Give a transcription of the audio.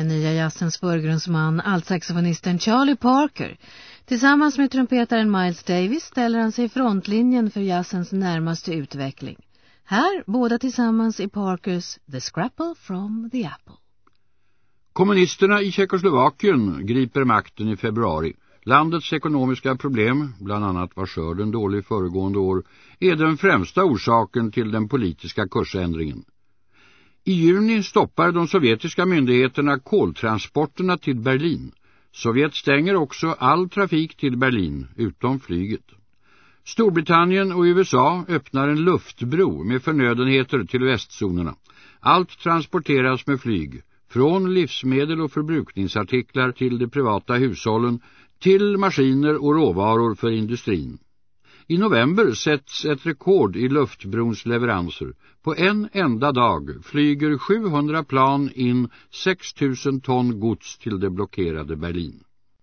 den nya jazzens förgrundsman, altsaxofonisten Charlie Parker. Tillsammans med trumpetaren Miles Davis ställer han sig i frontlinjen för jazzens närmaste utveckling. Här, båda tillsammans i Parkers The Scrapple from the Apple. Kommunisterna i Tjeckoslovakien griper makten i februari. Landets ekonomiska problem, bland annat var skörden dålig föregående år, är den främsta orsaken till den politiska kursändringen. I juni stoppar de sovjetiska myndigheterna koltransporterna till Berlin. Sovjet stänger också all trafik till Berlin, utom flyget. Storbritannien och USA öppnar en luftbro med förnödenheter till västzonerna. Allt transporteras med flyg, från livsmedel och förbrukningsartiklar till de privata hushållen till maskiner och råvaror för industrin. I november sätts ett rekord i luftbrons leveranser. På en enda dag flyger 700 plan in 6000 ton gods till det blockerade Berlin.